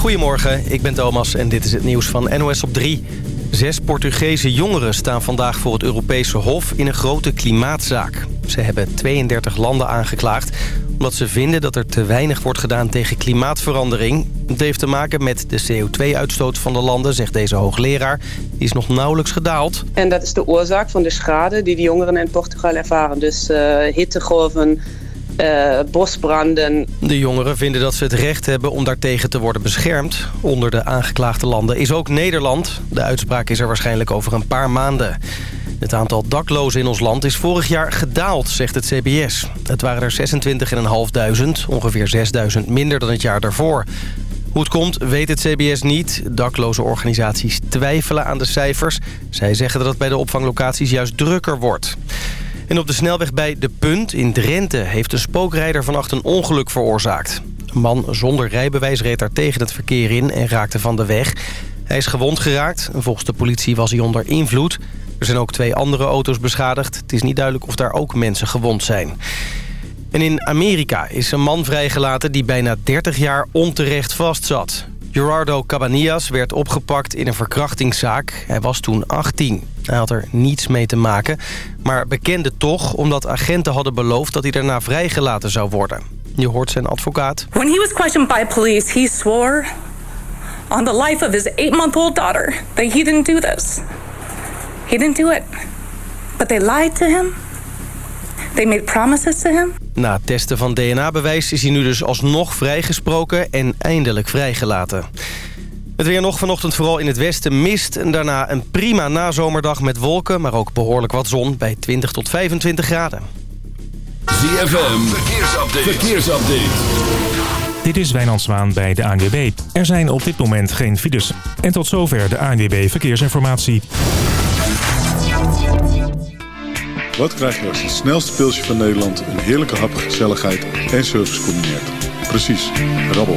Goedemorgen, ik ben Thomas en dit is het nieuws van NOS op 3. Zes Portugese jongeren staan vandaag voor het Europese Hof in een grote klimaatzaak. Ze hebben 32 landen aangeklaagd omdat ze vinden dat er te weinig wordt gedaan tegen klimaatverandering. Het heeft te maken met de CO2-uitstoot van de landen, zegt deze hoogleraar. Die is nog nauwelijks gedaald. En dat is de oorzaak van de schade die de jongeren in Portugal ervaren. Dus uh, hittegolven, uh, bosbranden. De jongeren vinden dat ze het recht hebben om daartegen te worden beschermd. Onder de aangeklaagde landen is ook Nederland. De uitspraak is er waarschijnlijk over een paar maanden. Het aantal daklozen in ons land is vorig jaar gedaald, zegt het CBS. Het waren er 26.500, ongeveer 6.000 minder dan het jaar daarvoor. Hoe het komt, weet het CBS niet. Dakloze organisaties twijfelen aan de cijfers. Zij zeggen dat het bij de opvanglocaties juist drukker wordt. En op de snelweg bij De Punt in Drenthe... heeft een spookrijder vannacht een ongeluk veroorzaakt. Een man zonder rijbewijs reed daar tegen het verkeer in en raakte van de weg. Hij is gewond geraakt. Volgens de politie was hij onder invloed. Er zijn ook twee andere auto's beschadigd. Het is niet duidelijk of daar ook mensen gewond zijn. En in Amerika is een man vrijgelaten die bijna 30 jaar onterecht vastzat. Gerardo Cabanillas werd opgepakt in een verkrachtingszaak. Hij was toen 18. Hij had er niets mee te maken, maar bekende toch... omdat agenten hadden beloofd dat hij daarna vrijgelaten zou worden. Je hoort zijn advocaat. When he was questioned by police, he swore on the life of his eight-month-old daughter that he didn't do this. He didn't do it. But they lied to him. They made promises to him. Na het testen van DNA-bewijs is hij nu dus alsnog vrijgesproken en eindelijk vrijgelaten. Het weer nog vanochtend vooral in het westen mist. En daarna een prima nazomerdag met wolken, maar ook behoorlijk wat zon bij 20 tot 25 graden. ZFM, verkeersupdate. verkeersupdate. Dit is Wijnand Zwaan bij de ANWB. Er zijn op dit moment geen files. En tot zover de ANWB Verkeersinformatie. Wat krijg je als het snelste pilsje van Nederland... een heerlijke hap, gezelligheid en service combineert? Precies, rabbel.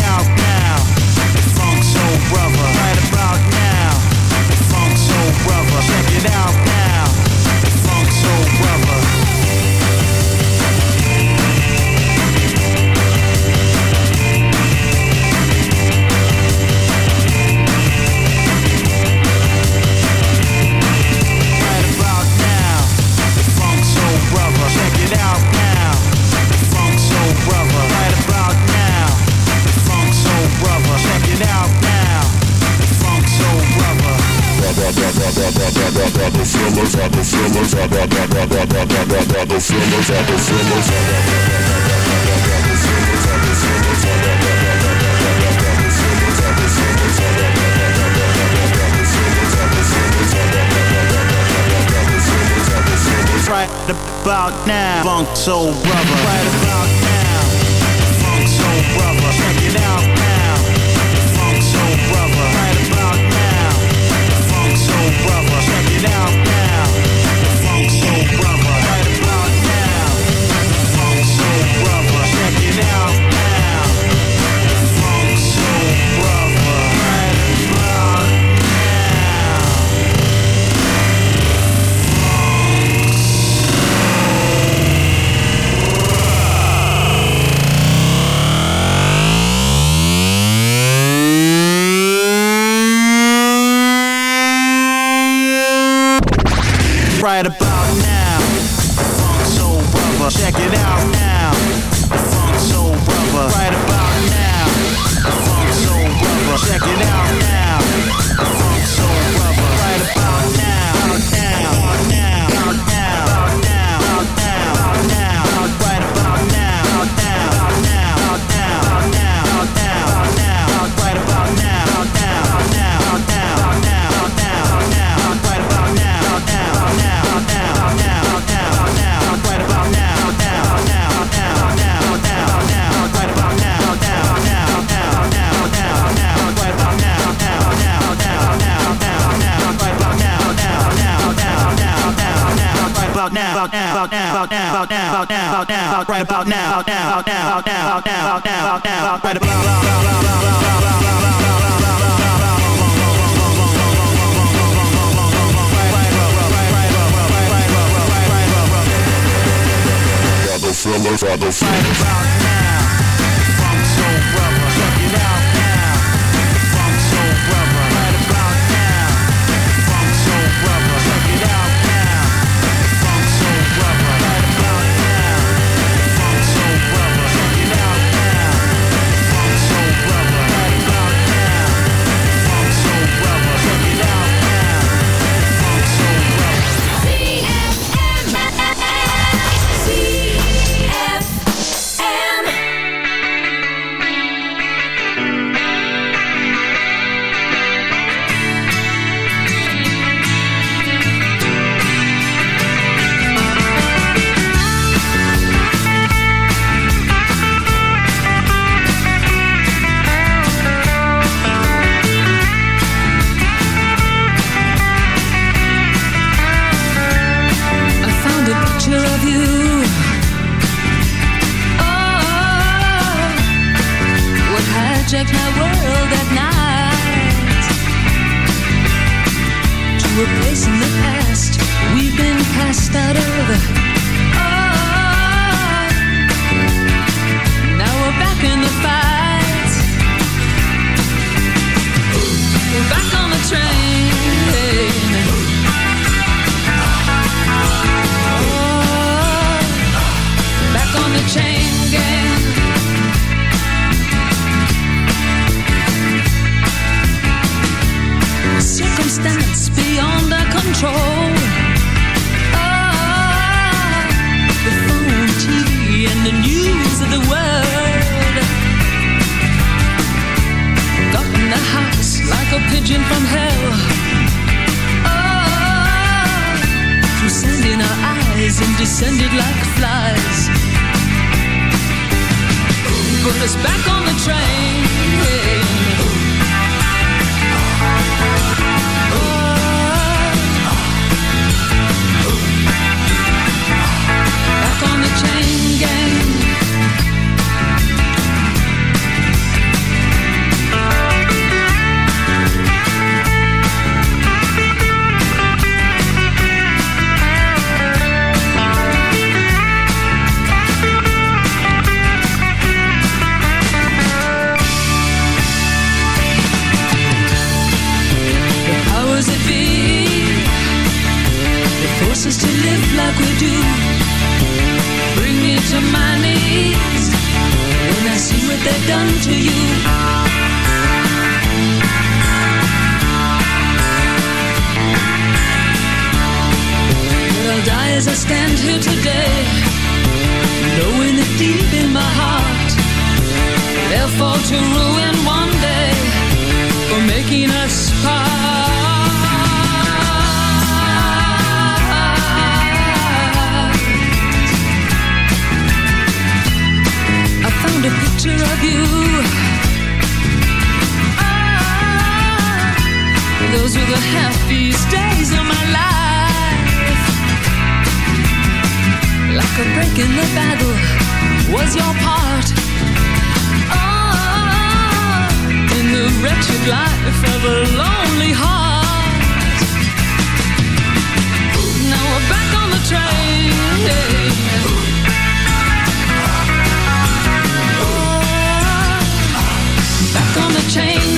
now. Long soul brother. now, now, now, now, ruin one day for making us part. I found a picture of you. Ah, those were the happiest days of my life. Like a break in the battle was your part the wretched life of a lonely heart. Now we're back on the train. Back on the train.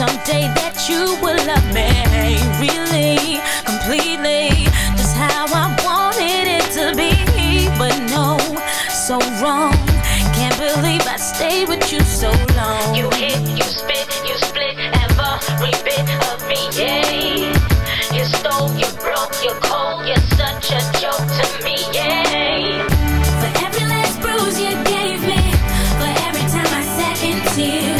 Someday that you will love me, really, completely, just how I wanted it to be. But no, so wrong. Can't believe I stayed with you so long. You hit, you spit, you split every bit of me, yeah. You stole, you broke, you're cold, you're such a joke to me, yeah. For every last bruise you gave me, for every time I sat in tears,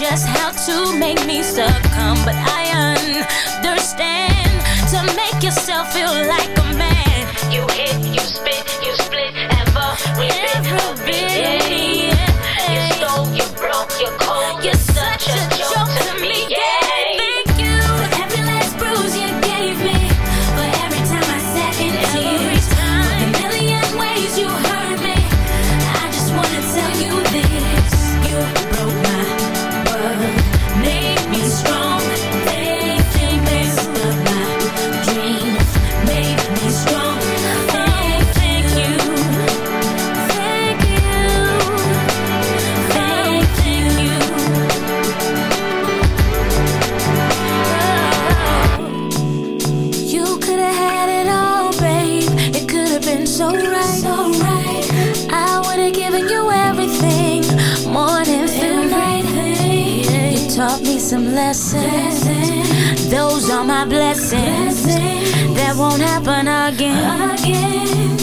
just how to make me succumb. But I understand to make yourself feel like a man. You hit, you spit, you split every bit Those are my blessings. That won't happen again.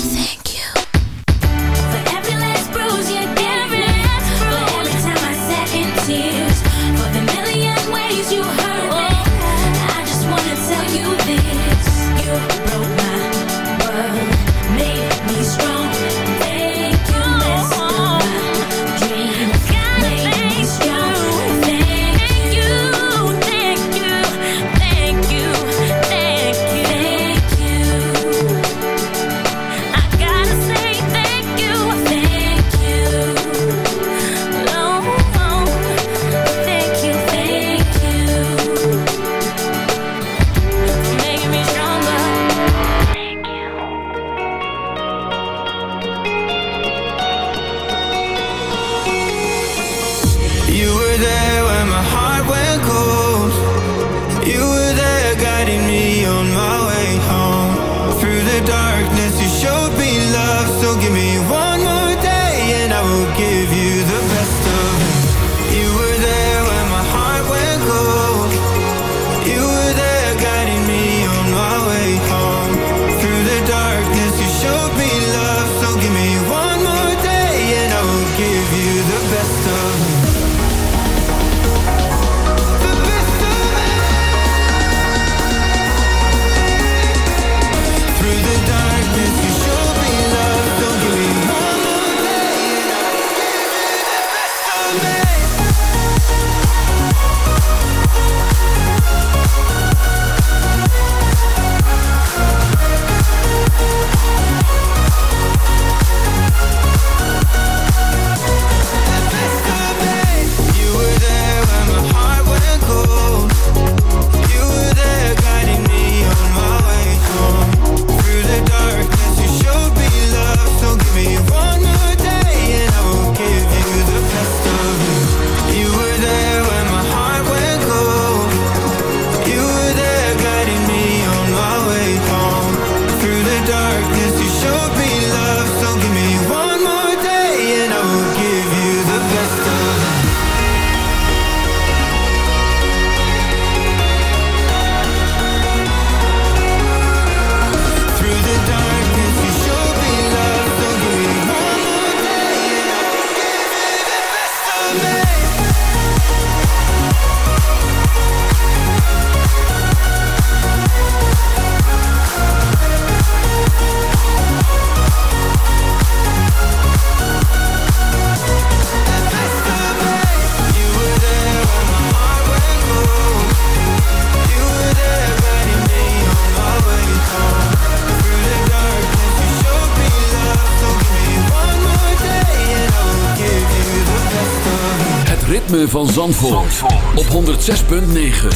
van Zandvoort, Zandvoort. op 106.9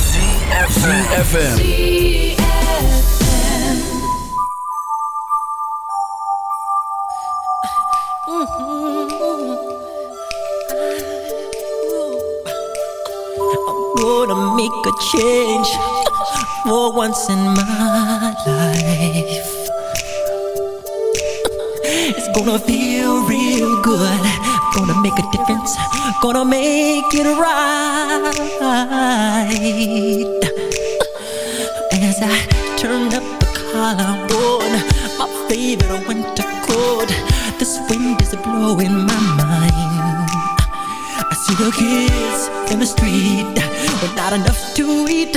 CFFM Gonna make a change for once in my life? It's gonna feel real good. make a difference, gonna make it right. As I turn up the collar on my favorite winter coat, this wind is blowing my mind. I see the kids in the street but not enough to eat.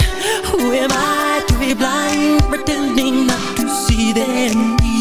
Who am I to be blind, pretending not to see them?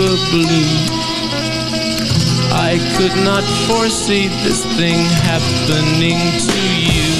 deeper blue I could not foresee this thing happening to you.